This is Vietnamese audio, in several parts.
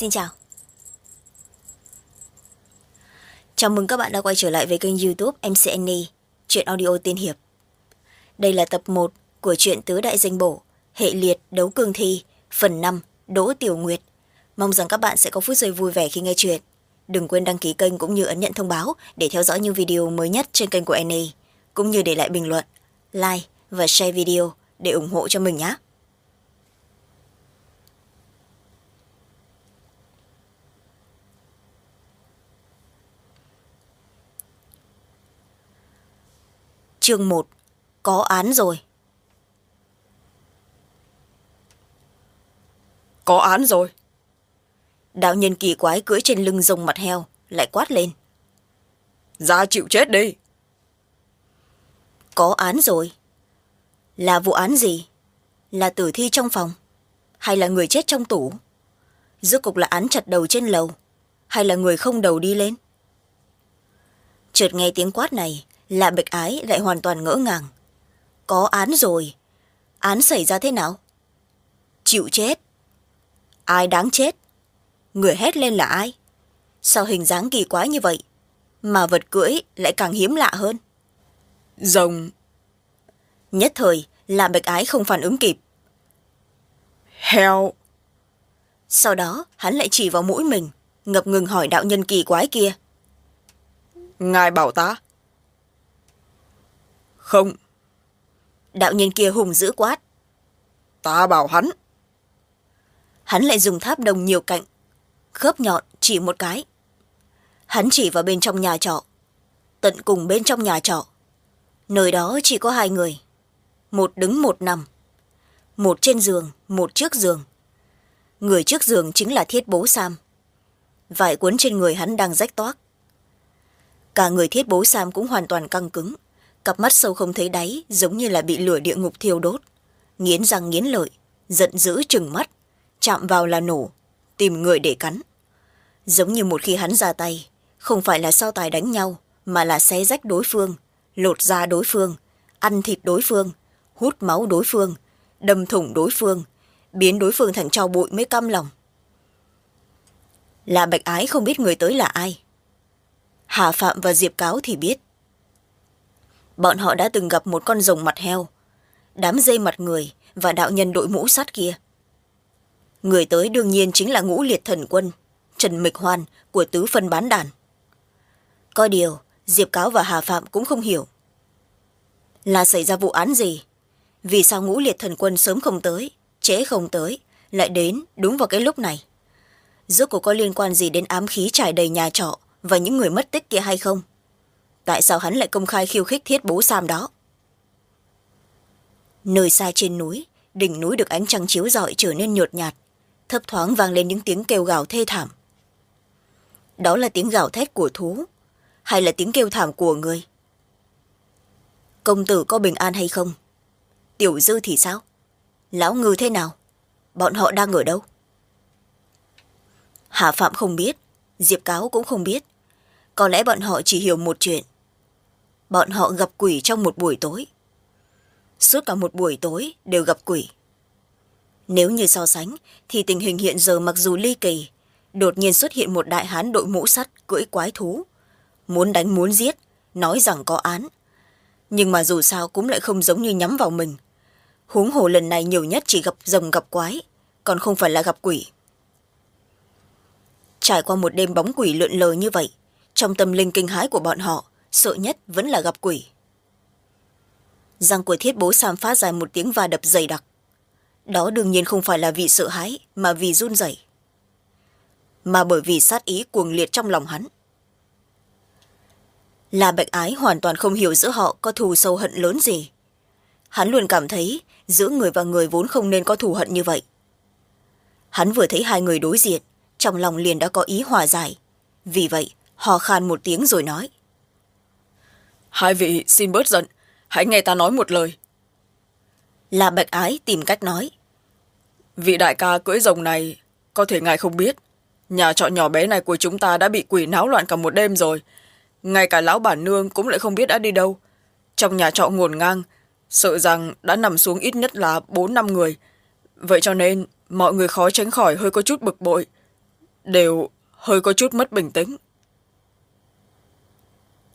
xin chào. Chào mừng các bạn đã quay trở lại với kênh youtube mcn chuyện audio tiên hiệp. Đây là tập một của truyện tứ đại danh bổ, hệ liệt đấu cương thi, phần năm, đỗ tiểu nguyệt. Mong rằng các bạn sẽ có phút giây vui vẻ khi nghe chuyện. Đừng quên đăng ký kênh cũng như ấn nhận thông báo để theo dõi những video mới nhất trên kênh của na cũng như để lại bình luận, like và share video để ủng hộ cho mình nhé chương một có án rồi. Có án rồi. Đạo nhân kỳ quái cưỡi trên lưng rồng mặt heo lại quát lên. Ra chịu chết đi. Có án rồi. Là vụ án gì? Là tử thi trong phòng? Hay là người chết trong tủ? Rốt cục là án chặt đầu trên lầu hay là người không đầu đi lên? Chợt nghe tiếng quát này là bạch ái lại hoàn toàn ngỡ ngàng. Có án rồi. Án xảy ra thế nào? Chịu chết. Ai đáng chết? Người hét lên là ai? Sao hình dáng kỳ quái như vậy mà vật cưỡi lại càng hiếm lạ hơn? Rồng. Nhất thời là bạch ái không phản ứng kịp. Heo. Sau đó, hắn lại chỉ vào mũi mình, ngập ngừng hỏi đạo nhân kỳ quái kia. Ngài bảo ta không. Đạo nhân kia hùng dữ quát. Ta bảo hắn. Hắn lại dùng tháp đồng nhiều cạnh khớp nhọn chỉ một cái. Hắn chỉ vào bên trong nhà trọ tận cùng bên trong nhà trọ. Nơi đó chỉ có hai người một đứng một nằm một trên giường một trước giường. Người trước giường chính là thiết bố sam. Vải cuốn trên người hắn đang rách toác. Cả người thiết bố sam cũng hoàn toàn căng cứng cặp mắt sâu không thấy đáy, giống như là bị lửa địa ngục thiêu đốt. Nghiến răng nghiến lợi, giận dữ chừng mắt. Chạm vào là nổ, tìm người để cắn. Giống như một khi hắn ra tay, không phải là so tài đánh nhau, mà là xé rách đối phương, lột da đối phương, ăn thịt đối phương, hút máu đối phương, đâm thủng đối phương, biến đối phương thành tro bụi mới căm lòng. Là bạch ái không biết người tới là ai. Hà phạm và diệp cáo thì biết bọn họ đã từng gặp một con rồng mặt heo, đám dây mặt người và đạo nhân đội mũ sắt kia. Người tới đương nhiên chính là ngũ liệt thần quân, trần mịch hoan của tứ phân bán đàn. Coi điều, diệp cáo và hà phạm cũng không hiểu là xảy ra vụ án gì, vì sao ngũ liệt thần quân sớm không tới, trễ không tới, lại đến đúng vào cái lúc này. Rốt cuộc có liên quan gì đến ám khí trải đầy nhà trọ và những người mất tích kia hay không? Tại sao hắn lại công khai khiêu khích thiết bố sam đó? Nơi xa trên núi, đỉnh núi được ánh trăng chiếu rọi trở nên nhột nhạt, thấp thoáng vang lên những tiếng kêu gào thê thảm. Đó là tiếng gào thét của thú, hay là tiếng kêu thảm của người? Công tử có bình an hay không? Tiểu dư thì sao? Lão ngư thế nào? Bọn họ đang ở đâu? Hạ phạm không biết, diệp cáo cũng không biết. Có lẽ bọn họ chỉ hiểu một chuyện bọn họ gặp quỷ trong một buổi tối. Suốt cả một buổi tối đều gặp quỷ. Nếu như so sánh, thì tình hình hiện giờ mặc dù ly kỳ, đột nhiên xuất hiện một đại hán đội mũ sắt cưỡi quái thú, muốn đánh muốn giết, nói rằng có án. Nhưng mà dù sao cũng lại không giống như nhắm vào mình. Huống hồ lần này nhiều nhất chỉ gặp rồng gặp quái, còn không phải là gặp quỷ. Trải qua một đêm bóng quỷ lượn lờ như vậy, trong tâm linh kinh hãi của bọn họ sợ nhất vẫn là gặp quỷ. Răng của thiết bố sam phát dài một tiếng va đập dày đặc. Đó đương nhiên không phải là vì sợ hãi, mà vì run rẩy. Mà bởi vì sát ý cuồng liệt trong lòng hắn. Là bạch ái hoàn toàn không hiểu giữa họ có thù sâu hận lớn gì. Hắn luôn cảm thấy giữa người và người vốn không nên có thù hận như vậy. Hắn vừa thấy hai người đối diện, trong lòng liền đã có ý hòa giải. Vì vậy họ khan một tiếng rồi nói hai vị xin bớt giận. Hãy nghe ta nói một lời. Là bạch ái tìm cách nói. Vị đại ca cưỡi rồng này có thể ngài không biết. Nhà trọ nhỏ bé này của chúng ta đã bị quỷ náo loạn cả một đêm rồi. Ngay cả lão bản nương cũng lại không biết đã đi đâu. Trong nhà trọ ngổn ngang sợ rằng đã nằm xuống ít nhất là bốn năm người. Vậy cho nên mọi người khó tránh khỏi hơi có chút bực bội. Đều hơi có chút mất bình tĩnh.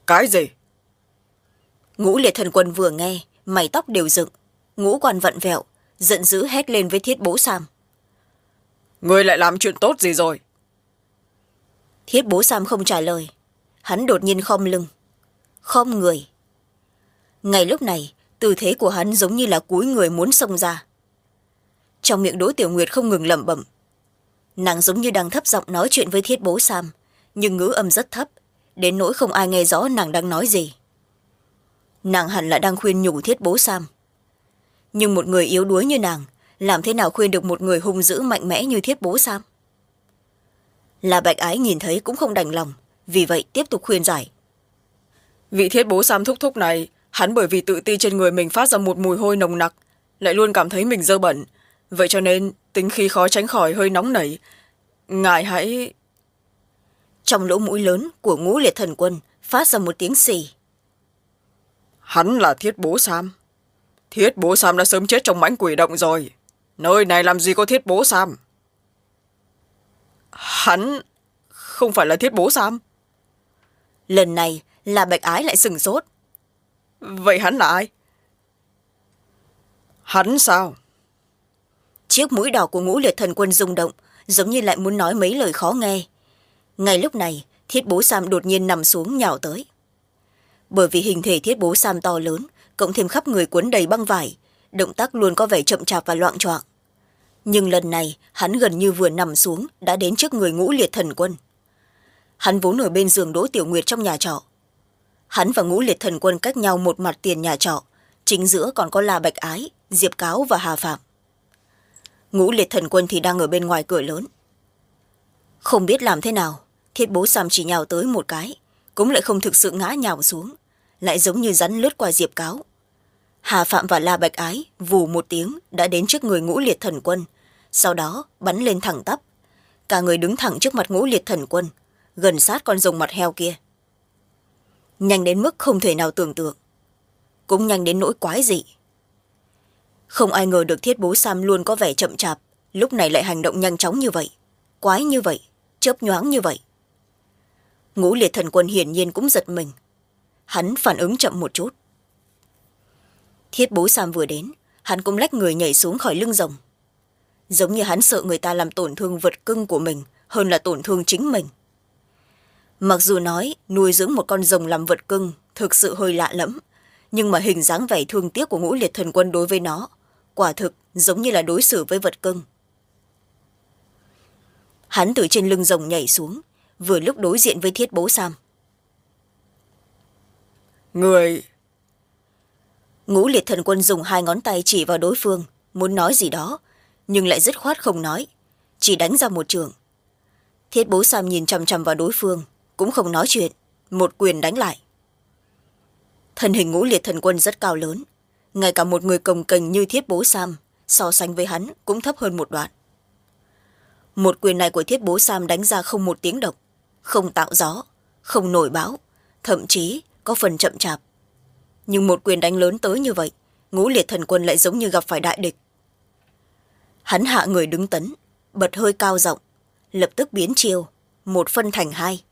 Cái gì ngũ liệt thần quân vừa nghe mày tóc đều dựng. Ngũ quan vặn vẹo giận dữ hét lên với thiết bố sam. Người lại làm chuyện tốt gì rồi? Thiết bố sam không trả lời. Hắn đột nhiên khom lưng. Khom người. Ngay lúc này tư thế của hắn giống như là cúi người muốn xông ra. Trong miệng đỗ tiểu nguyệt không ngừng lẩm bẩm. Nàng giống như đang thấp giọng nói chuyện với thiết bố sam nhưng ngữ âm rất thấp đến nỗi không ai nghe rõ nàng đang nói gì nàng hẳn là đang khuyên nhủ thiết bố sam. Nhưng một người yếu đuối như nàng làm thế nào khuyên được một người hung dữ mạnh mẽ như thiết bố sam? Là bạch ái nhìn thấy cũng không đành lòng vì vậy tiếp tục khuyên giải. Vị thiết bố sam thúc thúc này hắn bởi vì tự ti trên người mình phát ra một mùi hôi nồng nặc lại luôn cảm thấy mình dơ bẩn. Vậy cho nên tính khí khó tránh khỏi hơi nóng nảy. Ngài hãy trong lỗ mũi lớn của ngũ liệt thần quân phát ra một tiếng xì hắn là thiết bố sam. Thiết bố sam đã sớm chết trong mãnh quỷ động rồi. Nơi này làm gì có thiết bố sam? Hắn không phải là thiết bố sam. Lần này là bạch ái lại sừng sốt. Vậy hắn là ai? Hắn sao? Chiếc mũi đỏ của ngũ liệt thần quân rung động giống như lại muốn nói mấy lời khó nghe. Ngay lúc này thiết bố sam đột nhiên nằm xuống nhào tới bởi vì hình thể thiết bố sam to lớn, cộng thêm khắp người cuốn đầy băng vải, động tác luôn có vẻ chậm chạp và loạn choạng. Nhưng lần này, hắn gần như vừa nằm xuống, đã đến trước người ngũ liệt thần quân. Hắn vốn ở bên giường đỗ tiểu nguyệt trong nhà trọ. Hắn và ngũ liệt thần quân cách nhau một mặt tiền nhà trọ, chính giữa còn có la bạch ái, diệp cáo và hà phạm. Ngũ liệt thần quân thì đang ở bên ngoài cửa lớn. Không biết làm thế nào, thiết bố sam chỉ nhào tới một cái cũng lại không thực sự ngã nhào xuống, lại giống như rắn lướt qua diệp cáo. Hà phạm và la bạch ái vù một tiếng đã đến trước người ngũ liệt thần quân, sau đó bắn lên thẳng tắp. Cả người đứng thẳng trước mặt ngũ liệt thần quân, gần sát con rồng mặt heo kia. Nhanh đến mức không thể nào tưởng tượng, cũng nhanh đến nỗi quái dị. Không ai ngờ được thiết bố sam luôn có vẻ chậm chạp, lúc này lại hành động nhanh chóng như vậy, quái như vậy, chớp nhoáng như vậy ngũ liệt thần quân hiển nhiên cũng giật mình. Hắn phản ứng chậm một chút. Thiết bố sam vừa đến, hắn cũng lách người nhảy xuống khỏi lưng rồng. Giống như hắn sợ người ta làm tổn thương vật cưng của mình hơn là tổn thương chính mình. Mặc dù nói nuôi dưỡng một con rồng làm vật cưng thực sự hơi lạ lẫm, nhưng mà hình dáng vẻ thương tiếc của ngũ liệt thần quân đối với nó, quả thực giống như là đối xử với vật cưng. Hắn từ trên lưng rồng nhảy xuống vừa lúc đối diện với thiết bố sam. Người. Ngũ liệt thần quân dùng hai ngón tay chỉ vào đối phương muốn nói gì đó nhưng lại dứt khoát không nói chỉ đánh ra một trường. Thiết bố sam nhìn chằm chằm vào đối phương cũng không nói chuyện một quyền đánh lại. Thân hình ngũ liệt thần quân rất cao lớn ngay cả một người cồng kềnh như thiết bố sam so sánh với hắn cũng thấp hơn một đoạn. Một quyền này của thiết bố sam đánh ra không một tiếng động không tạo gió, không nổi báo thậm chí có phần chậm chạp. Nhưng một quyền đánh lớn tới như vậy, ngũ liệt thần quân lại giống như gặp phải đại địch. Hắn hạ người đứng tấn, bật hơi cao rộng lập tức biến chiêu một phân thành hai.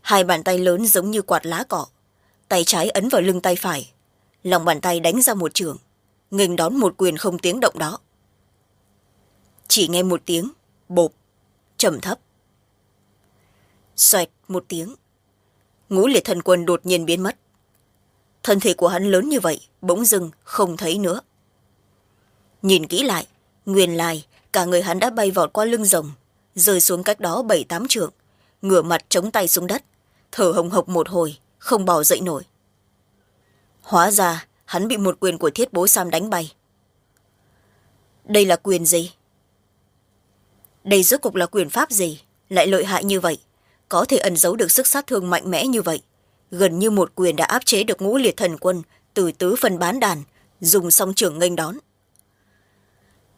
Hai bàn tay lớn giống như quạt lá cọ, tay trái ấn vào lưng tay phải, lòng bàn tay đánh ra một trường, nghênh đón một quyền không tiếng động đó. Chỉ nghe một tiếng, bộp, trầm thấp xoẹt một tiếng. Ngũ liệt thần quân đột nhiên biến mất. Thân thể của hắn lớn như vậy, bỗng dưng không thấy nữa. Nhìn kỹ lại, nguyên lai, cả người hắn đã bay vọt qua lưng rồng, rơi xuống cách đó bảy tám trượng, ngửa mặt chống tay xuống đất, thở hồng hộc một hồi, không bỏ dậy nổi. Hóa ra, hắn bị một quyền của thiết bố sam đánh bay. Đây là quyền gì? Đây rốt cục là quyền pháp gì lại lợi hại như vậy? Có thể ẩn giấu được sức sát thương mạnh mẽ như vậy. Gần như một quyền đã áp chế được ngũ liệt thần quân từ tứ phần bán đàn, dùng song trưởng nghênh đón.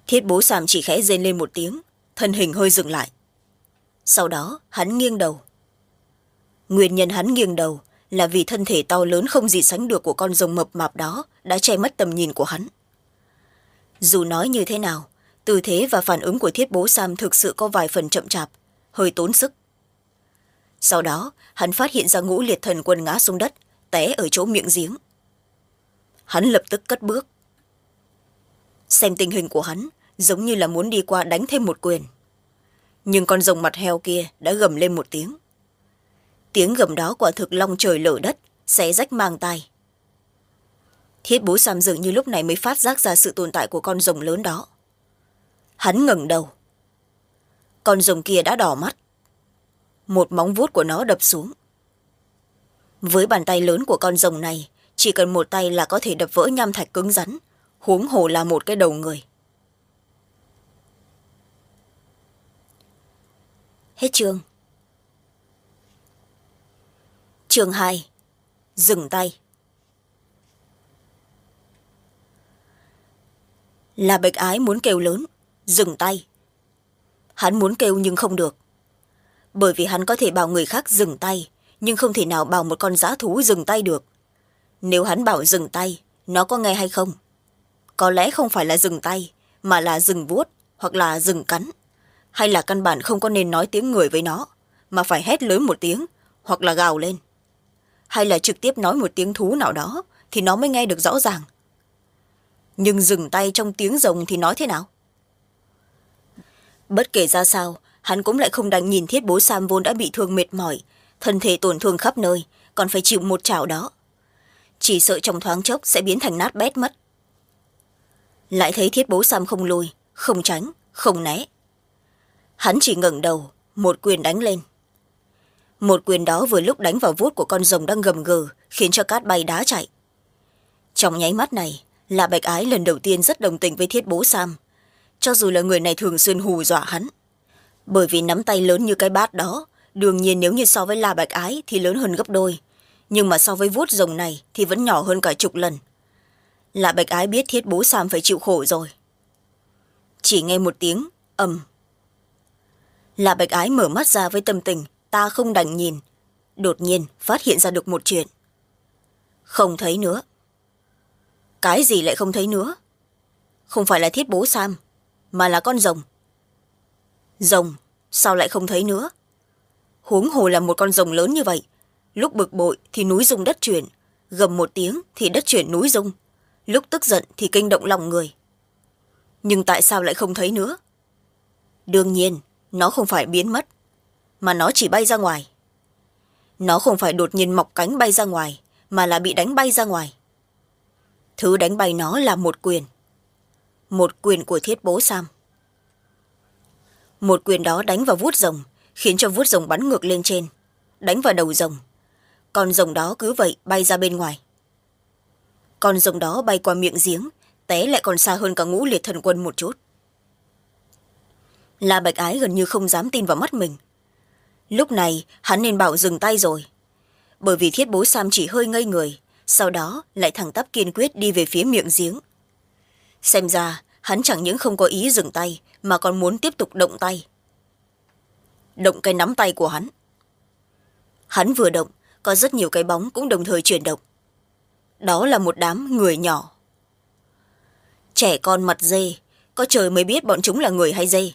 Thiết bố sàm chỉ khẽ rên lên một tiếng, thân hình hơi dừng lại. Sau đó, hắn nghiêng đầu. Nguyên nhân hắn nghiêng đầu là vì thân thể to lớn không gì sánh được của con rồng mập mạp đó đã che mất tầm nhìn của hắn. Dù nói như thế nào, tư thế và phản ứng của thiết bố sam thực sự có vài phần chậm chạp, hơi tốn sức sau đó, hắn phát hiện ra ngũ liệt thần quân ngã xuống đất, té ở chỗ miệng giếng. Hắn lập tức cất bước. Xem tình hình của hắn, giống như là muốn đi qua đánh thêm một quyền. Nhưng con rồng mặt heo kia đã gầm lên một tiếng. Tiếng gầm đó quả thực long trời lở đất, xé rách mang tai. Thiết bố sam dường như lúc này mới phát giác ra sự tồn tại của con rồng lớn đó. Hắn ngẩng đầu. Con rồng kia đã đỏ mắt một móng vuốt của nó đập xuống. Với bàn tay lớn của con rồng này, chỉ cần một tay là có thể đập vỡ nham thạch cứng rắn, huống hồ là một cái đầu người. Hết chương. Chương hai. Dừng tay. Là bạch ái muốn kêu lớn, dừng tay. Hắn muốn kêu nhưng không được bởi vì hắn có thể bảo người khác dừng tay, nhưng không thể nào bảo một con dã thú dừng tay được. Nếu hắn bảo dừng tay, nó có nghe hay không? Có lẽ không phải là dừng tay, mà là dừng vuốt hoặc là dừng cắn. Hay là căn bản không có nên nói tiếng người với nó, mà phải hét lớn một tiếng hoặc là gào lên. Hay là trực tiếp nói một tiếng thú nào đó thì nó mới nghe được rõ ràng. Nhưng dừng tay trong tiếng rồng thì nói thế nào? Bất kể ra sao hắn cũng lại không đành nhìn thiết bố sam vốn đã bị thương mệt mỏi. Thân thể tổn thương khắp nơi, còn phải chịu một chảo đó. Chỉ sợ trong thoáng chốc sẽ biến thành nát bét mất. Lại thấy thiết bố sam không lùi, không tránh, không né. Hắn chỉ ngẩng đầu, một quyền đánh lên. Một quyền đó vừa lúc đánh vào vuốt của con rồng đang gầm gừ, khiến cho cát bay đá chạy. Trong nháy mắt này là bạch ái lần đầu tiên rất đồng tình với thiết bố sam. Cho dù là người này thường xuyên hù dọa hắn bởi vì nắm tay lớn như cái bát đó, đương nhiên nếu như so với la bạch ái thì lớn hơn gấp đôi. Nhưng mà so với vuốt rồng này thì vẫn nhỏ hơn cả chục lần. La bạch ái biết thiết bố sam phải chịu khổ rồi. Chỉ nghe một tiếng, ầm. La bạch ái mở mắt ra với tâm tình, ta không đành nhìn. Đột nhiên phát hiện ra được một chuyện. Không thấy nữa. Cái gì lại không thấy nữa? Không phải là thiết bố sam, mà là con rồng rồng, sao lại không thấy nữa? Huống hồ là một con rồng lớn như vậy. Lúc bực bội thì núi rung đất chuyển, gầm một tiếng thì đất chuyển núi rung. Lúc tức giận thì kinh động lòng người. Nhưng tại sao lại không thấy nữa? Đương nhiên, nó không phải biến mất, mà nó chỉ bay ra ngoài. Nó không phải đột nhiên mọc cánh bay ra ngoài, mà là bị đánh bay ra ngoài. Thứ đánh bay nó là một quyền. Một quyền của thiết bố sam một quyền đó đánh vào vuốt rồng, khiến cho vuốt rồng bắn ngược lên trên, đánh vào đầu rồng. Con rồng đó cứ vậy bay ra bên ngoài. Con rồng đó bay qua miệng giếng, té lại còn xa hơn cả ngũ liệt thần quân một chút. La bạch ái gần như không dám tin vào mắt mình. Lúc này, hắn nên bảo dừng tay rồi. Bởi vì thiết bố sam chỉ hơi ngây người, sau đó lại thẳng tắp kiên quyết đi về phía miệng giếng. Xem ra, hắn chẳng những không có ý dừng tay mà còn muốn tiếp tục động tay. Động cái nắm tay của hắn. Hắn vừa động, có rất nhiều cái bóng cũng đồng thời chuyển động. Đó là một đám người nhỏ. Trẻ con mặt dê, có trời mới biết bọn chúng là người hay dê.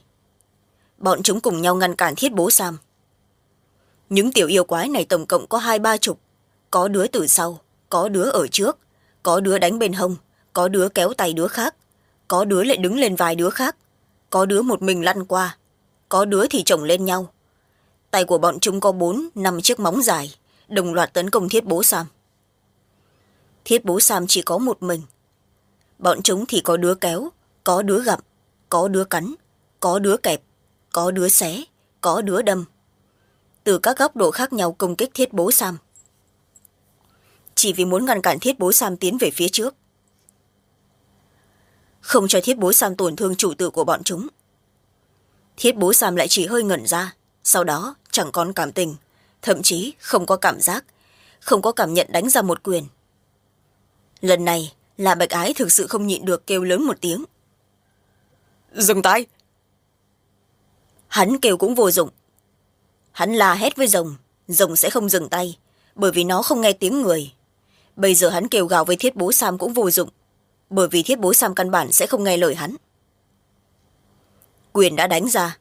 Bọn chúng cùng nhau ngăn cản thiết bố sam. Những tiểu yêu quái này tổng cộng có hai ba chục. Có đứa từ sau, có đứa ở trước, có đứa đánh bên hông, có đứa kéo tay đứa khác, có đứa lại đứng lên vài đứa khác có đứa một mình lăn qua, có đứa thì chồng lên nhau. Tay của bọn chúng có bốn, năm chiếc móng dài, đồng loạt tấn công thiết bố sam. Thiết bố sam chỉ có một mình. Bọn chúng thì có đứa kéo, có đứa gặm, có đứa cắn, có đứa kẹp, có đứa xé, có đứa đâm. Từ các góc độ khác nhau công kích thiết bố sam. Chỉ vì muốn ngăn cản thiết bố sam tiến về phía trước không cho thiết bố sam tổn thương chủ tử của bọn chúng. Thiết bố sam lại chỉ hơi ngẩn ra. Sau đó chẳng còn cảm tình. Thậm chí không có cảm giác. Không có cảm nhận đánh ra một quyền. Lần này là bạch ái thực sự không nhịn được kêu lớn một tiếng. Dừng tay. Hắn kêu cũng vô dụng. Hắn la hét với rồng. Rồng sẽ không dừng tay bởi vì nó không nghe tiếng người. Bây giờ hắn kêu gào với thiết bố sam cũng vô dụng bởi vì thiết bố sam căn bản sẽ không nghe lời hắn. Quyền đã đánh ra.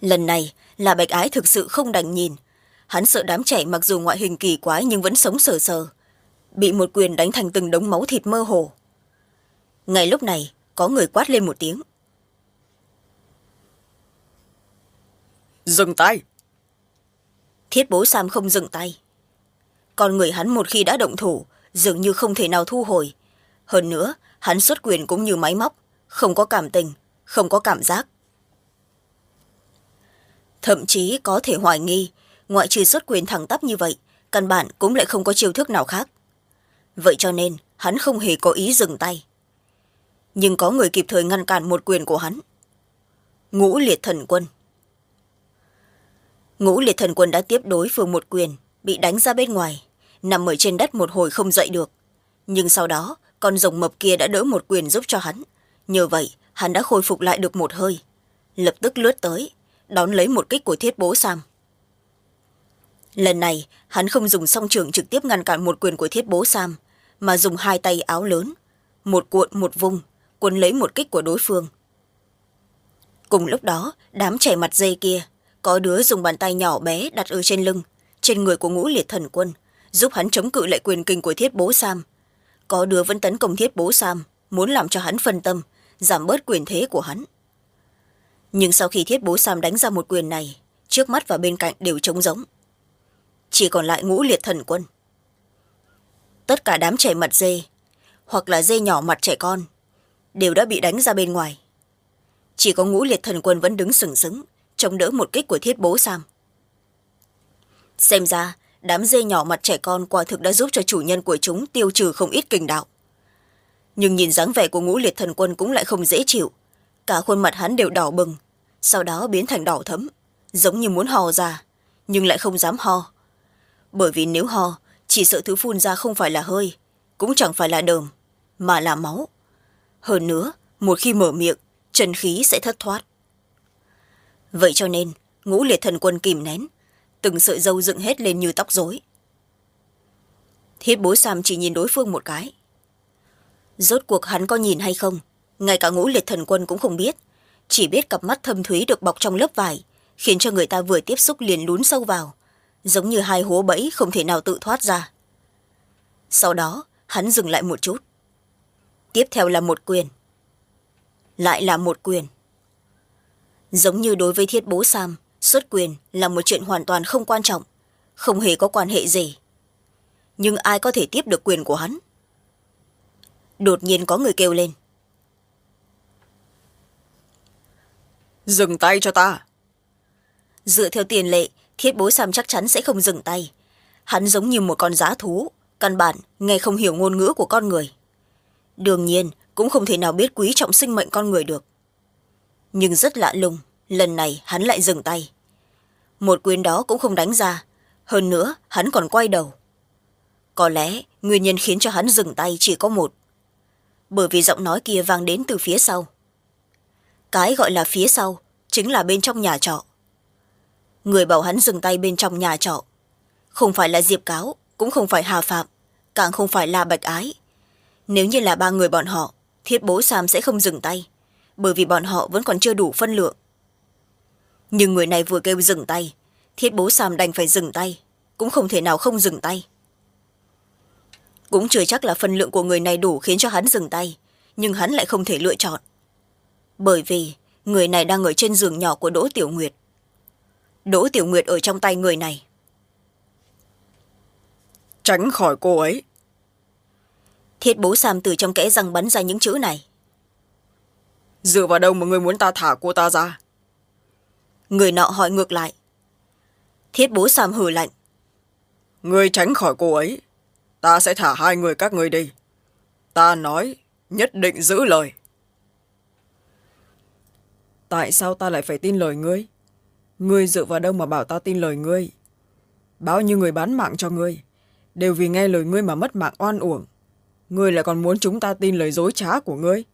Lần này là bạch ái thực sự không đành nhìn. Hắn sợ đám trẻ mặc dù ngoại hình kỳ quái nhưng vẫn sống sờ sờ bị một quyền đánh thành từng đống máu thịt mơ hồ. Ngay lúc này có người quát lên một tiếng. Dừng tay! Thiết bố sam không dừng tay. Còn người hắn một khi đã động thủ dường như không thể nào thu hồi. Hơn nữa, hắn xuất quyền cũng như máy móc, không có cảm tình, không có cảm giác. Thậm chí có thể hoài nghi, ngoại trừ xuất quyền thẳng tắp như vậy, căn bản cũng lại không có chiêu thức nào khác. Vậy cho nên, hắn không hề có ý dừng tay. Nhưng có người kịp thời ngăn cản một quyền của hắn. Ngũ liệt thần quân. Ngũ liệt thần quân đã tiếp đối phương một quyền, bị đánh ra bên ngoài nằm ở trên đất một hồi không dậy được. Nhưng sau đó, con rồng mập kia đã đỡ một quyền giúp cho hắn. Nhờ vậy, hắn đã khôi phục lại được một hơi. Lập tức lướt tới, đón lấy một kích của thiết bố sam. Lần này, hắn không dùng song trường trực tiếp ngăn cản một quyền của thiết bố sam, mà dùng hai tay áo lớn, một cuộn một vung quấn lấy một kích của đối phương. Cùng lúc đó, đám trẻ mặt dây kia, có đứa dùng bàn tay nhỏ bé đặt ở trên lưng, trên người của ngũ liệt thần quân giúp hắn chống cự lại quyền kinh của thiết bố sam. Có đứa vẫn tấn công thiết bố sam, muốn làm cho hắn phân tâm, giảm bớt quyền thế của hắn. Nhưng sau khi thiết bố sam đánh ra một quyền này, trước mắt và bên cạnh đều trống giống chỉ còn lại ngũ liệt thần quân. Tất cả đám trẻ mặt dê, hoặc là dê nhỏ mặt trẻ con, đều đã bị đánh ra bên ngoài. Chỉ có ngũ liệt thần quân vẫn đứng sừng sững, chống đỡ một kích của thiết bố sam. Xem ra đám dê nhỏ mặt trẻ con quả thực đã giúp cho chủ nhân của chúng tiêu trừ không ít kình đạo. Nhưng nhìn dáng vẻ của ngũ liệt thần quân cũng lại không dễ chịu. Cả khuôn mặt hắn đều đỏ bừng, sau đó biến thành đỏ thấm giống như muốn ho ra nhưng lại không dám ho bởi vì nếu ho chỉ sợ thứ phun ra không phải là hơi, cũng chẳng phải là đờm, mà là máu. Hơn nữa, một khi mở miệng, chân khí sẽ thất thoát. Vậy cho nên, ngũ liệt thần quân kìm nén từng sợi dâu dựng hết lên như tóc rối. Thiết bối sam chỉ nhìn đối phương một cái. Rốt cuộc hắn có nhìn hay không, ngay cả ngũ liệt thần quân cũng không biết. Chỉ biết cặp mắt thâm thúy được bọc trong lớp vải, khiến cho người ta vừa tiếp xúc liền lún sâu vào, giống như hai hố bẫy không thể nào tự thoát ra. Sau đó, hắn dừng lại một chút. Tiếp theo là một quyền. Lại là một quyền. Giống như đối với thiết bố sam xuất quyền là một chuyện hoàn toàn không quan trọng không hề có quan hệ gì. Nhưng ai có thể tiếp được quyền của hắn? Đột nhiên có người kêu lên. Dừng tay cho ta. Dựa theo tiền lệ thiết bố sam chắc chắn sẽ không dừng tay. Hắn giống như một con giá thú căn bản nghe không hiểu ngôn ngữ của con người. Đương nhiên cũng không thể nào biết quý trọng sinh mệnh con người được. Nhưng rất lạ lùng lần này hắn lại dừng tay một quyền đó cũng không đánh ra. Hơn nữa, hắn còn quay đầu. Có lẽ nguyên nhân khiến cho hắn dừng tay chỉ có một. Bởi vì giọng nói kia vang đến từ phía sau. Cái gọi là phía sau chính là bên trong nhà trọ. Người bảo hắn dừng tay bên trong nhà trọ. Không phải là diệp cáo, cũng không phải hà phạm, càng không phải là bạch ái. Nếu như là ba người bọn họ, thiết bố sam sẽ không dừng tay, bởi vì bọn họ vẫn còn chưa đủ phân lượng nhưng người này vừa kêu dừng tay. Thiết bố sam đành phải dừng tay. Cũng không thể nào không dừng tay. Cũng chưa chắc là phân lượng của người này đủ khiến cho hắn dừng tay. Nhưng hắn lại không thể lựa chọn. Bởi vì người này đang ở trên giường nhỏ của đỗ tiểu nguyệt. Đỗ tiểu nguyệt ở trong tay người này. Tránh khỏi cô ấy. Thiết bố sam từ trong kẽ răng bắn ra những chữ này. Dựa vào đâu mà người muốn ta thả cô ta ra người nọ hỏi ngược lại. Thiết bố sam hử lạnh. Người tránh khỏi cô ấy. Ta sẽ thả hai người các người đi. Ta nói nhất định giữ lời. Tại sao ta lại phải tin lời ngươi? Ngươi dựa vào đâu mà bảo ta tin lời ngươi? Bao nhiêu người bán mạng cho ngươi đều vì nghe lời ngươi mà mất mạng oan uổng. Ngươi lại còn muốn chúng ta tin lời dối trá của ngươi.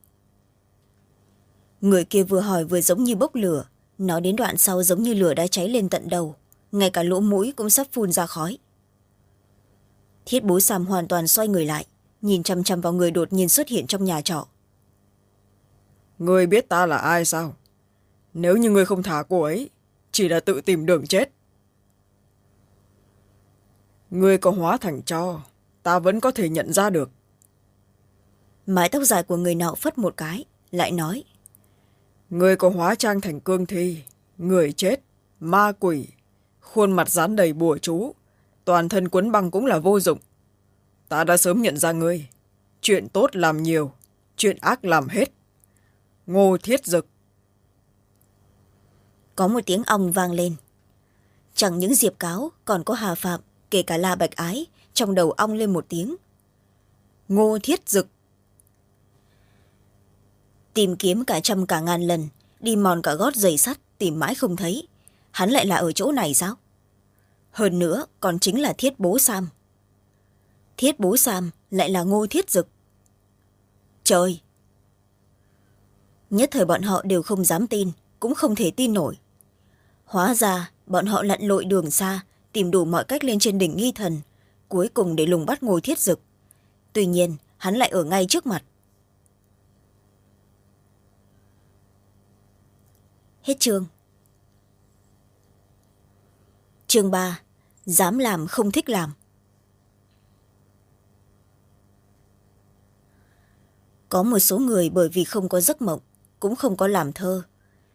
Người kia vừa hỏi vừa giống như bốc lửa nói đến đoạn sau giống như lửa đã cháy lên tận đầu ngay cả lỗ mũi cũng sắp phun ra khói. Thiết bố sam hoàn toàn xoay người lại nhìn chăm chăm vào người đột nhiên xuất hiện trong nhà trọ. Ngươi biết ta là ai sao? Nếu như ngươi không thả cô ấy chỉ là tự tìm đường chết. Ngươi có hóa thành cho ta vẫn có thể nhận ra được. Mái tóc dài của người nọ phất một cái lại nói ngươi có hóa trang thành cương thi, người chết, ma quỷ, khuôn mặt dán đầy bùa chú, toàn thân quấn băng cũng là vô dụng. Ta đã sớm nhận ra ngươi, chuyện tốt làm nhiều, chuyện ác làm hết. Ngô thiết dực. Có một tiếng ong vang lên. Chẳng những diệp cáo, còn có hà phạm, kể cả la bạch ái, trong đầu ong lên một tiếng. Ngô thiết dực tìm kiếm cả trăm cả ngàn lần, đi mòn cả gót giày sắt tìm mãi không thấy. Hắn lại là ở chỗ này sao? Hơn nữa, còn chính là thiết bố sam. Thiết bố sam lại là ngô thiết dực. Trời! Nhất thời bọn họ đều không dám tin, cũng không thể tin nổi. Hóa ra, bọn họ lặn lội đường xa, tìm đủ mọi cách lên trên đỉnh nghi thần, cuối cùng để lùng bắt ngô thiết dực. Tuy nhiên, hắn lại ở ngay trước mặt. Hết chương. Chương ba, dám làm không thích làm. Có một số người bởi vì không có giấc mộng, cũng không có làm thơ.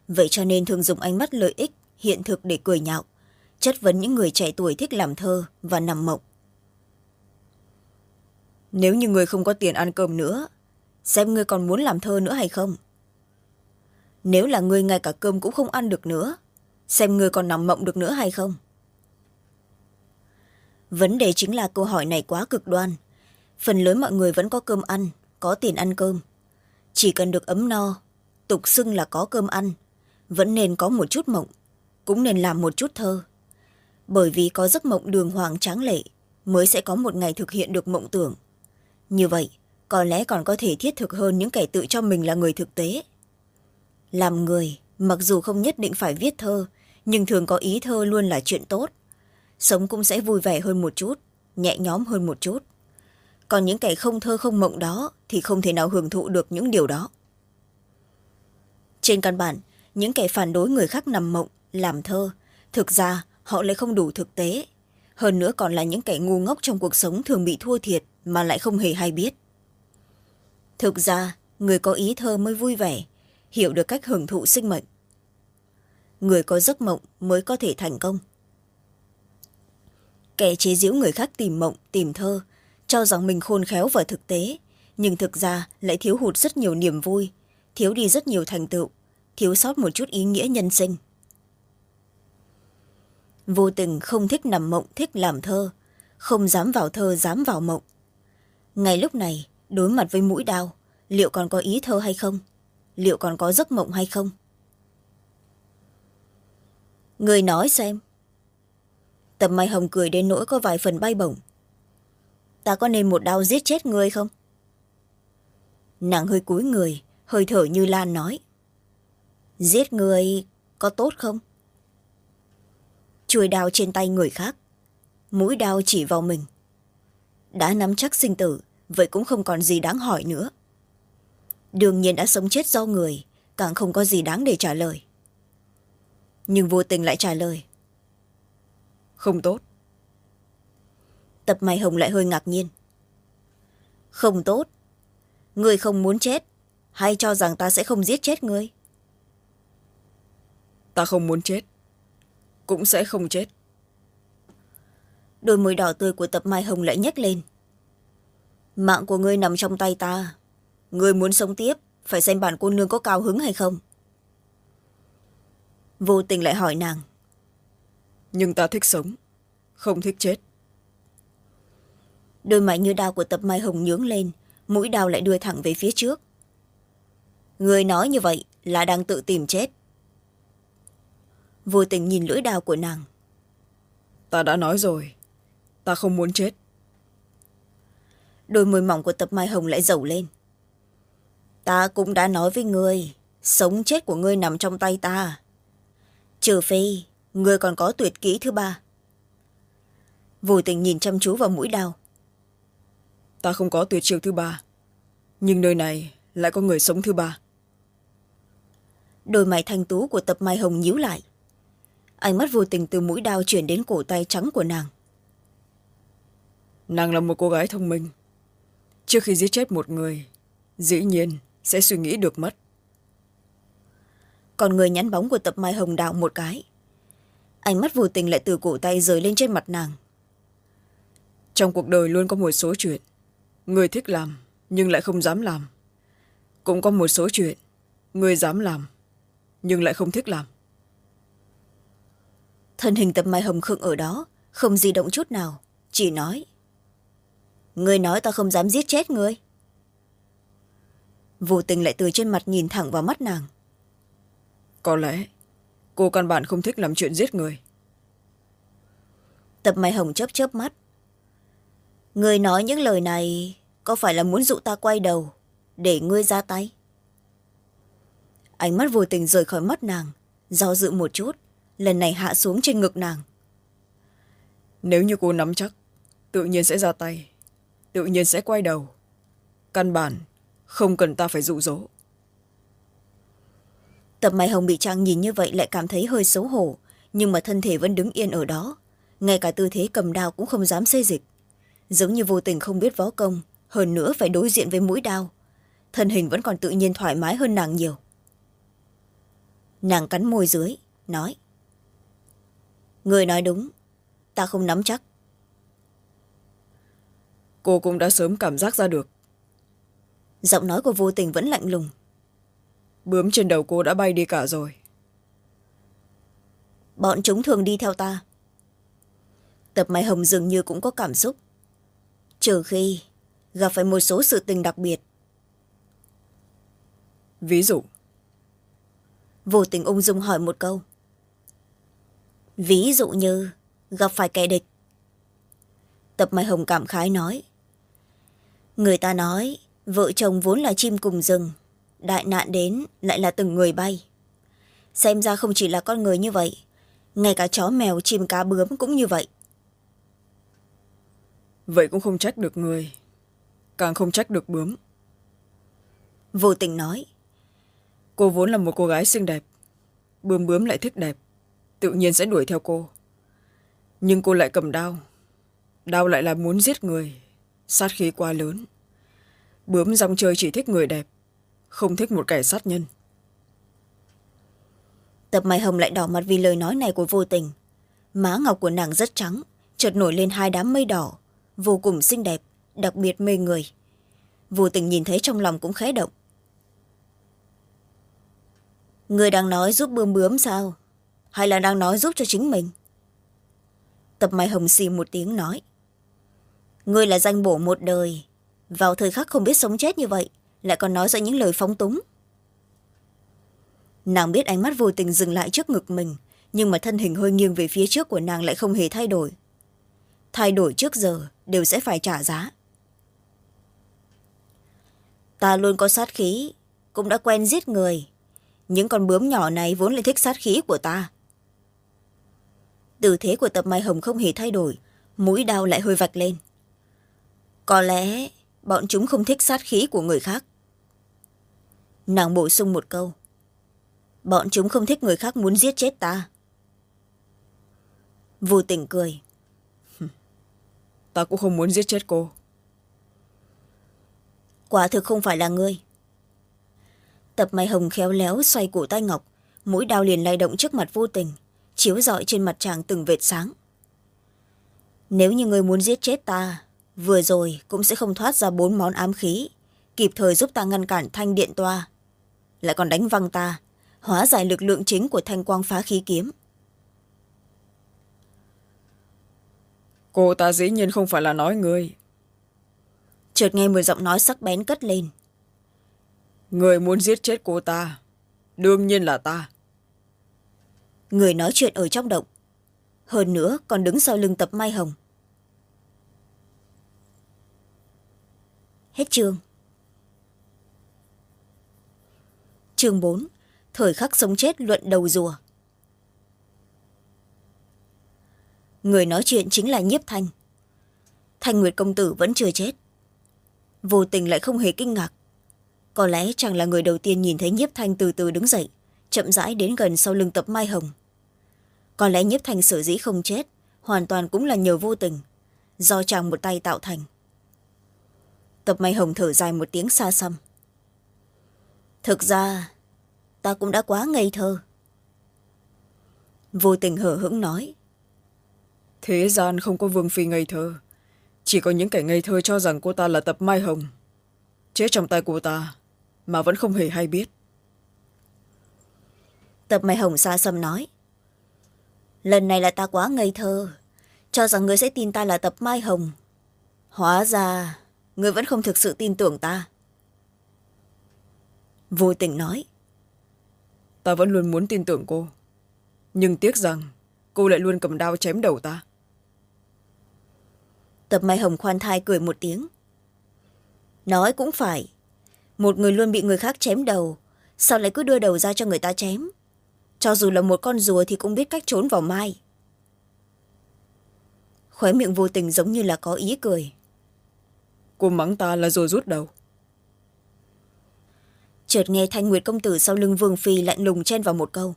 Vậy cho nên thường dùng ánh mắt lợi ích, hiện thực để cười nhạo, chất vấn những người trẻ tuổi thích làm thơ và nằm mộng. Nếu như người không có tiền ăn cơm nữa, xem ngươi còn muốn làm thơ nữa hay không? Nếu là ngươi ngay cả cơm cũng không ăn được nữa, xem ngươi còn nằm mộng được nữa hay không? Vấn đề chính là câu hỏi này quá cực đoan. Phần lớn mọi người vẫn có cơm ăn, có tiền ăn cơm. Chỉ cần được ấm no, tục xưng là có cơm ăn, vẫn nên có một chút mộng, cũng nên làm một chút thơ. Bởi vì có giấc mộng đường hoàng tráng lệ mới sẽ có một ngày thực hiện được mộng tưởng. Như vậy, có lẽ còn có thể thiết thực hơn những kẻ tự cho mình là người thực tế làm người, mặc dù không nhất định phải viết thơ, nhưng thường có ý thơ luôn là chuyện tốt. Sống cũng sẽ vui vẻ hơn một chút, nhẹ nhõm hơn một chút. Còn những kẻ không thơ không mộng đó thì không thể nào hưởng thụ được những điều đó. Trên căn bản, những kẻ phản đối người khác nằm mộng, làm thơ, thực ra họ lại không đủ thực tế. Hơn nữa còn là những kẻ ngu ngốc trong cuộc sống thường bị thua thiệt mà lại không hề hay biết. Thực ra, người có ý thơ mới vui vẻ hiểu được cách hưởng thụ sinh mệnh. Người có giấc mộng mới có thể thành công. Kẻ chế giễu người khác tìm mộng, tìm thơ, cho rằng mình khôn khéo và thực tế, nhưng thực ra lại thiếu hụt rất nhiều niềm vui, thiếu đi rất nhiều thành tựu, thiếu sót một chút ý nghĩa nhân sinh. Vô tình không thích nằm mộng, thích làm thơ, không dám vào thơ, dám vào mộng. Ngay lúc này, đối mặt với mũi đao, liệu còn có ý thơ hay không? Liệu còn có giấc mộng hay không? Người nói xem. Tập mai hồng cười đến nỗi có vài phần bay bổng. Ta có nên một đau giết chết ngươi không? Nàng hơi cúi người, hơi thở như lan nói. Giết người có tốt không? Chuôi đao trên tay người khác. Mũi đao chỉ vào mình. Đã nắm chắc sinh tử, vậy cũng không còn gì đáng hỏi nữa đương nhiên đã sống chết do người càng không có gì đáng để trả lời. Nhưng vô tình lại trả lời. Không tốt. Tập mai hồng lại hơi ngạc nhiên. Không tốt. Người không muốn chết hay cho rằng ta sẽ không giết chết ngươi? Ta không muốn chết cũng sẽ không chết. Đôi môi đỏ tươi của tập mai hồng lại nhếch lên. Mạng của ngươi nằm trong tay ta ngươi muốn sống tiếp phải xem bản cô nương có cao hứng hay không. Vô tình lại hỏi nàng. Nhưng ta thích sống không thích chết. Đôi mày như đao của tập mai hồng nhướng lên mũi đao lại đưa thẳng về phía trước. Người nói như vậy là đang tự tìm chết. Vô tình nhìn lưỡi đao của nàng. Ta đã nói rồi ta không muốn chết. Đôi môi mỏng của tập mai hồng lại dầu lên ta cũng đã nói với ngươi sống chết của ngươi nằm trong tay ta. Trừ phi ngươi còn có tuyệt kỹ thứ ba. Vô tình nhìn chăm chú vào mũi đao. Ta không có tuyệt chiêu thứ ba nhưng nơi này lại có người sống thứ ba. Đôi mày thanh tú của tập mai hồng nhíu lại. Ánh mắt vô tình từ mũi đao chuyển đến cổ tay trắng của nàng. Nàng là một cô gái thông minh. Trước khi giết chết một người dĩ nhiên sẽ suy nghĩ được mất. Còn người nhắn bóng của tập mai hồng đào một cái. Ánh mắt vô tình lại từ cổ tay rời lên trên mặt nàng. Trong cuộc đời luôn có một số chuyện người thích làm nhưng lại không dám làm. Cũng có một số chuyện người dám làm nhưng lại không thích làm. Thân hình tập mai hồng khựng ở đó, không di động chút nào, chỉ nói người nói ta không dám giết chết người vô tình lại từ trên mặt nhìn thẳng vào mắt nàng. Có lẽ cô căn bản không thích làm chuyện giết người. Tập mai hồng chớp chớp mắt. Người nói những lời này có phải là muốn dụ ta quay đầu để ngươi ra tay? Ánh mắt vô tình rời khỏi mắt nàng do dự một chút lần này hạ xuống trên ngực nàng. Nếu như cô nắm chắc tự nhiên sẽ ra tay tự nhiên sẽ quay đầu. Căn bản không cần ta phải dụ dỗ. Tập mai hồng bị trang nhìn như vậy lại cảm thấy hơi xấu hổ nhưng mà thân thể vẫn đứng yên ở đó. Ngay cả tư thế cầm đao cũng không dám xây dịch. Giống như vô tình không biết võ công hơn nữa phải đối diện với mũi đao. Thân hình vẫn còn tự nhiên thoải mái hơn nàng nhiều. Nàng cắn môi dưới nói người nói đúng ta không nắm chắc. Cô cũng đã sớm cảm giác ra được giọng nói của vô tình vẫn lạnh lùng. Bướm trên đầu cô đã bay đi cả rồi. Bọn chúng thường đi theo ta. Tập mai hồng dường như cũng có cảm xúc. Trừ khi gặp phải một số sự tình đặc biệt. Ví dụ? Vô tình ung dung hỏi một câu. Ví dụ như gặp phải kẻ địch. Tập mai hồng cảm khái nói. Người ta nói vợ chồng vốn là chim cùng rừng. Đại nạn đến lại là từng người bay. Xem ra không chỉ là con người như vậy ngay cả chó mèo chim cá bướm cũng như vậy. Vậy cũng không trách được người càng không trách được bướm. Vô tình nói cô vốn là một cô gái xinh đẹp bướm bướm lại thích đẹp tự nhiên sẽ đuổi theo cô. Nhưng cô lại cầm đao đao lại là muốn giết người sát khí quá lớn bướm rong chơi chỉ thích người đẹp, không thích một kẻ sát nhân. Tập mai hồng lại đỏ mặt vì lời nói này của vô tình. Má ngọc của nàng rất trắng, chợt nổi lên hai đám mây đỏ, vô cùng xinh đẹp, đặc biệt mê người. Vô tình nhìn thấy trong lòng cũng khẽ động. Người đang nói giúp bươm bướm sao? Hay là đang nói giúp cho chính mình? Tập mai hồng xì một tiếng nói. Người là danh bổ một đời vào thời khắc không biết sống chết như vậy, lại còn nói ra những lời phóng túng. Nàng biết ánh mắt vô tình dừng lại trước ngực mình, nhưng mà thân hình hơi nghiêng về phía trước của nàng lại không hề thay đổi. Thay đổi trước giờ đều sẽ phải trả giá. Ta luôn có sát khí, cũng đã quen giết người. Những con bướm nhỏ này vốn lại thích sát khí của ta. Tư thế của tập mai hồng không hề thay đổi, mũi đau lại hơi vạch lên. Có lẽ bọn chúng không thích sát khí của người khác. Nàng bổ sung một câu. Bọn chúng không thích người khác muốn giết chết ta. Vô tình cười. Ta cũng không muốn giết chết cô. Quả thực không phải là ngươi. Tập mai hồng khéo léo xoay cổ tay ngọc mũi đao liền lay động trước mặt vô tình chiếu rọi trên mặt chàng từng vệt sáng. Nếu như ngươi muốn giết chết ta vừa rồi cũng sẽ không thoát ra bốn món ám khí kịp thời giúp ta ngăn cản thanh điện toa. Lại còn đánh văng ta hóa giải lực lượng chính của thanh quang phá khí kiếm. Cô ta dĩ nhiên không phải là nói người chợt nghe một giọng nói sắc bén cất lên. Người muốn giết chết cô ta đương nhiên là ta. Người nói chuyện ở trong động. Hơn nữa còn đứng sau lưng tập mai hồng hết chương. Chương bốn, thời khắc sống chết luận đầu rùa. Người nói chuyện chính là nhiếp thanh. Thanh nguyệt công tử vẫn chưa chết. Vô tình lại không hề kinh ngạc. Có lẽ chàng là người đầu tiên nhìn thấy nhiếp thanh từ từ đứng dậy, chậm rãi đến gần sau lưng tập mai hồng. Có lẽ nhiếp thanh sở dĩ không chết, hoàn toàn cũng là nhờ vô tình, do chàng một tay tạo thành tập may hồng thở dài một tiếng xa xăm. Thực ra ta cũng đã quá ngây thơ. Vô tình hở hững nói. Thế gian không có vương phi ngây thơ. Chỉ có những kẻ ngây thơ cho rằng cô ta là tập mai hồng. Chết trong tay cô ta mà vẫn không hề hay biết. Tập mai hồng xa xăm nói. Lần này là ta quá ngây thơ. Cho rằng người sẽ tin ta là tập mai hồng. Hóa ra người vẫn không thực sự tin tưởng ta. Vô tình nói. Ta vẫn luôn muốn tin tưởng cô. Nhưng tiếc rằng cô lại luôn cầm đao chém đầu ta. Tập mai hồng khoan thai cười một tiếng. Nói cũng phải một người luôn bị người khác chém đầu sao lại cứ đưa đầu ra cho người ta chém? Cho dù là một con rùa thì cũng biết cách trốn vào mai. Khóe miệng vô tình giống như là có ý cười cô mắng ta là rùa rút đầu. Chợt nghe thanh nguyệt công tử sau lưng vương phi lạnh lùng chen vào một câu.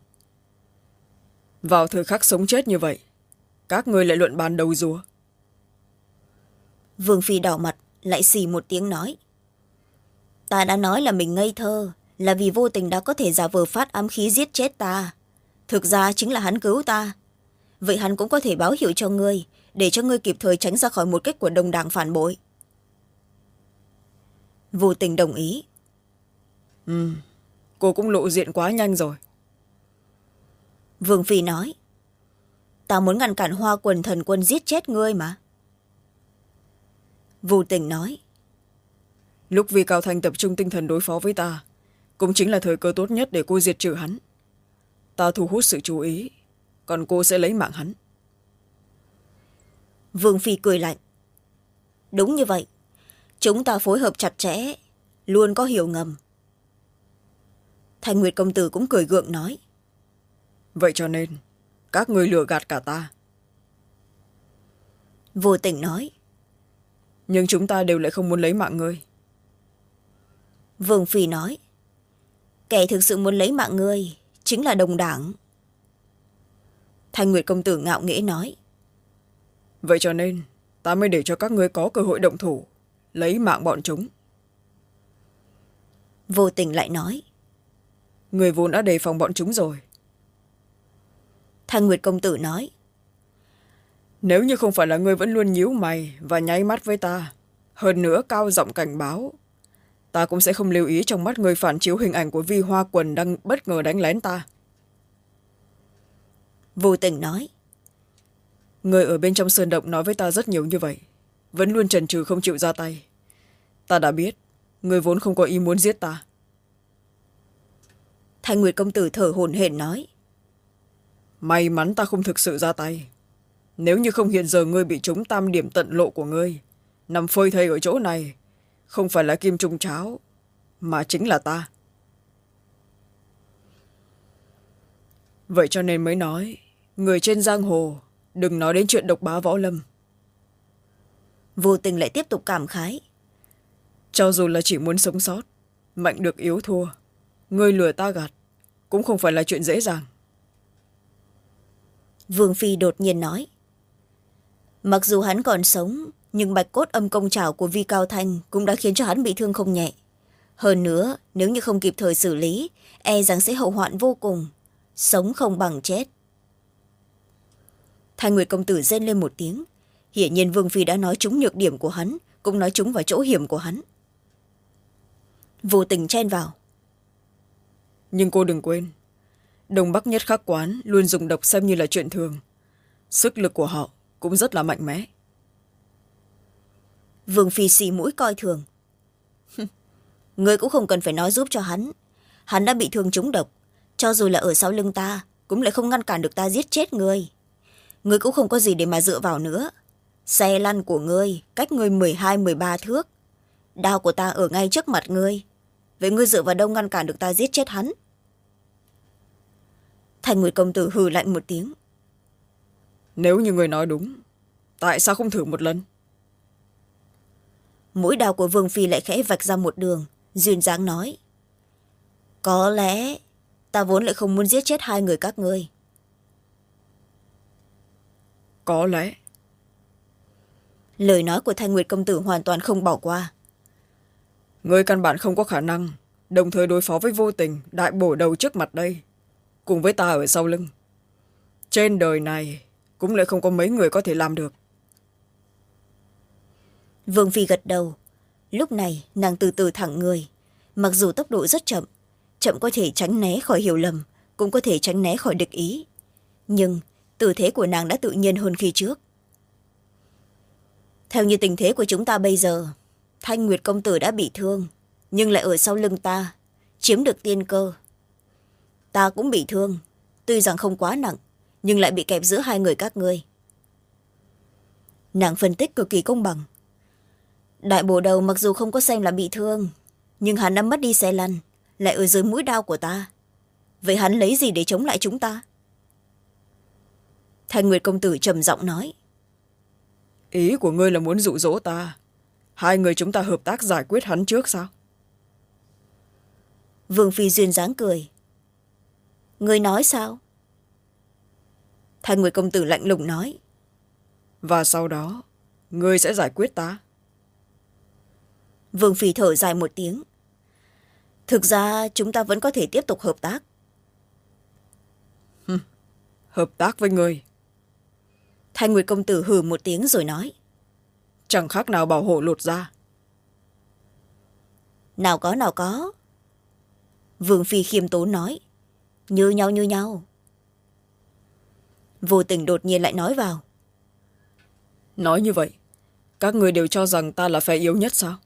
Vào thời khắc sống chết như vậy các người lại luận bàn đầu rùa vương phi đỏ mặt lại xì một tiếng nói. Ta đã nói là mình ngây thơ là vì vô tình đã có thể giả vờ phát ám khí giết chết ta. Thực ra chính là hắn cứu ta. Vậy hắn cũng có thể báo hiệu cho ngươi để cho ngươi kịp thời tránh ra khỏi một kết của đồng đảng phản bội vô tình đồng ý. Ừ cô cũng lộ diện quá nhanh rồi. Vương phi nói ta muốn ngăn cản hoa quần thần quân giết chết ngươi mà. Vô tình nói lúc vi cao thanh tập trung tinh thần đối phó với ta cũng chính là thời cơ tốt nhất để cô diệt trừ hắn. Ta thu hút sự chú ý còn cô sẽ lấy mạng hắn. Vương phi cười lạnh đúng như vậy chúng ta phối hợp chặt chẽ luôn có hiểu ngầm. Thanh nguyệt công tử cũng cười gượng nói vậy cho nên các người lừa gạt cả ta. Vô tình nói nhưng chúng ta đều lại không muốn lấy mạng ngươi. Vương phi nói kẻ thực sự muốn lấy mạng ngươi chính là đồng đảng. Thanh nguyệt công tử ngạo nghễ nói vậy cho nên ta mới để cho các ngươi có cơ hội động thủ lấy mạng bọn chúng. Vô tình lại nói người vốn đã đề phòng bọn chúng rồi. Thanh nguyệt công tử nói nếu như không phải là ngươi vẫn luôn nhíu mày và nháy mắt với ta hơn nữa cao giọng cảnh báo ta cũng sẽ không lưu ý trong mắt người phản chiếu hình ảnh của vi hoa quần đang bất ngờ đánh lén ta. Vô tình nói người ở bên trong sơn động nói với ta rất nhiều như vậy vẫn luôn trần trừ không chịu ra tay. Ta đã biết người vốn không có ý muốn giết ta. Thanh nguyệt công tử thở hồn hển nói. May mắn ta không thực sự ra tay. Nếu như không hiện giờ ngươi bị trúng tam điểm tận lộ của ngươi nằm phơi thây ở chỗ này không phải là kim trung cháo mà chính là ta. Vậy cho nên mới nói người trên giang hồ đừng nói đến chuyện độc bá võ lâm vô tình lại tiếp tục cảm khái. Cho dù là chỉ muốn sống sót mạnh được yếu thua người lừa ta gạt cũng không phải là chuyện dễ dàng. Vương phi đột nhiên nói. Mặc dù hắn còn sống nhưng bạch cốt âm công trào của vi cao thanh cũng đã khiến cho hắn bị thương không nhẹ. Hơn nữa nếu như không kịp thời xử lý e rằng sẽ hậu hoạn vô cùng sống không bằng chết. Thanh nguyệt công tử rên lên một tiếng hiển nhiên vương phi đã nói trúng nhược điểm của hắn cũng nói trúng vào chỗ hiểm của hắn. Vô tình chen vào. Nhưng cô đừng quên đông bắc nhất khắc quán luôn dùng độc xem như là chuyện thường. Sức lực của họ cũng rất là mạnh mẽ. Vương phi xì mũi coi thường. Người cũng không cần phải nói giúp cho hắn. Hắn đã bị thương trúng độc. Cho dù là ở sau lưng ta cũng lại không ngăn cản được ta giết chết người người cũng không có gì để mà dựa vào nữa xe lăn của ngươi cách ngươi mười hai mười ba thước. Đao của ta ở ngay trước mặt ngươi. Vậy ngươi dựa vào đâu ngăn cản được ta giết chết hắn? Thành nguyệt công tử hừ lạnh một tiếng. Nếu như người nói đúng tại sao không thử một lần? Mũi đao của vương phi lại khẽ vạch ra một đường duyên dáng nói. Có lẽ ta vốn lại không muốn giết chết hai người các ngươi. Có lẽ lời nói của thanh nguyệt công tử hoàn toàn không bỏ qua. Ngươi căn bản không có khả năng đồng thời đối phó với vô tình đại bổ đầu trước mặt đây cùng với ta ở sau lưng. Trên đời này cũng lại không có mấy người có thể làm được. Vương phi gật đầu. Lúc này nàng từ từ thẳng người. Mặc dù tốc độ rất chậm chậm có thể tránh né khỏi hiểu lầm cũng có thể tránh né khỏi địch ý. Nhưng tư thế của nàng đã tự nhiên hơn khi trước theo như tình thế của chúng ta bây giờ, thanh nguyệt công tử đã bị thương, nhưng lại ở sau lưng ta, chiếm được tiên cơ. Ta cũng bị thương, tuy rằng không quá nặng, nhưng lại bị kẹp giữa hai người các ngươi. Nàng phân tích cực kỳ công bằng. Đại bổ đầu mặc dù không có xem là bị thương, nhưng hắn đã mất đi xe lăn, lại ở dưới mũi đao của ta. Vậy hắn lấy gì để chống lại chúng ta? Thanh nguyệt công tử trầm giọng nói ý của ngươi là muốn dụ dỗ ta. Hai người chúng ta hợp tác giải quyết hắn trước sao? Vương phi duyên dáng cười. Ngươi nói sao? Thanh nguyệt công tử lạnh lùng nói. Và sau đó ngươi sẽ giải quyết ta. Vương phi thở dài một tiếng. Thực ra chúng ta vẫn có thể tiếp tục hợp tác. Hợp tác với ngươi thanh nguyệt công tử hừ một tiếng rồi nói. Chẳng khác nào bảo hộ lột ra nào có nào có. Vương phi khiêm tốn nói. Như nhau như nhau. Vô tình đột nhiên lại nói vào. Nói như vậy các người đều cho rằng ta là phe yếu nhất sao?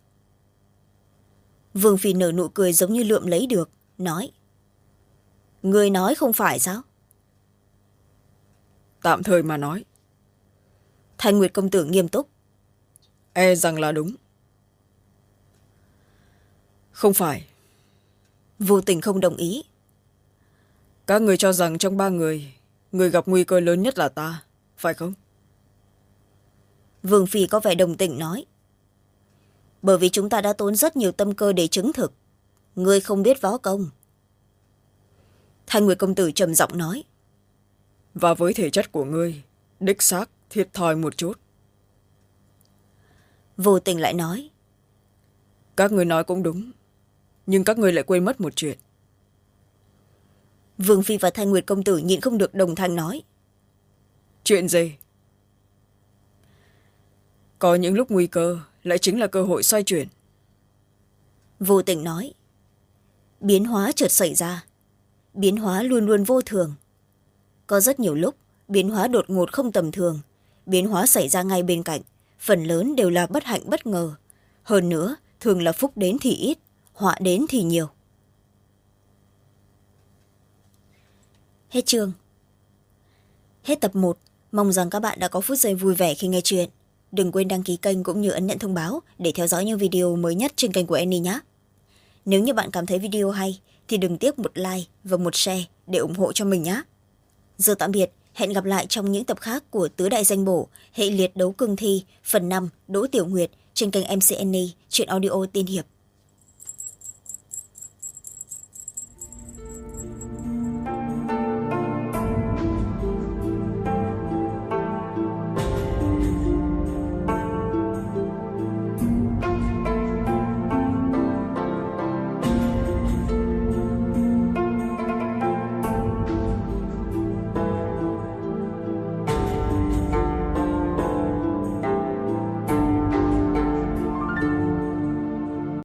Vương phi nở nụ cười giống như lượm lấy được nói. Người nói không phải sao? Tạm thời mà nói thanh nguyệt công tử nghiêm túc. E rằng là đúng. Không phải. Vô tình không đồng ý. Các người cho rằng trong ba người người gặp nguy cơ lớn nhất là ta phải không? Vương phi có vẻ đồng tình nói. Bởi vì chúng ta đã tốn rất nhiều tâm cơ để chứng thực. Ngươi không biết võ công. Thanh nguyệt công tử trầm giọng nói. Và với thể chất của ngươi đích xác thiệt thòi một chút. Vô tình lại nói. Các người nói cũng đúng nhưng các người lại quên mất một chuyện. Vương phi và thanh nguyệt công tử nhịn không được đồng thanh nói. Chuyện gì? Có những lúc nguy cơ lại chính là cơ hội xoay chuyển. Vô tình nói. Biến hóa chợt xảy ra. Biến hóa luôn luôn vô thường. Có rất nhiều lúc biến hóa đột ngột không tầm thường biến hóa xảy ra ngay bên cạnh. Phần lớn đều là bất hạnh bất ngờ. Hơn nữa, thường là phúc đến thì ít, họa đến thì nhiều. Hết chương. Hết tập một. Mong rằng các bạn đã có phút giây vui vẻ khi nghe chuyện. Đừng quên đăng ký kênh cũng như ấn nhận thông báo để theo dõi những video mới nhất trên kênh của Annie nhé. Nếu như bạn cảm thấy video hay, thì đừng tiếc một like và một share để ủng hộ cho mình nhé. Giờ tạm biệt hẹn gặp lại trong những tập khác của tứ đại danh bổ. Hệ liệt đấu cương thi, phần năm, đỗ tiểu nguyệt, trên kênh mcn chuyện audio tiên hiệp.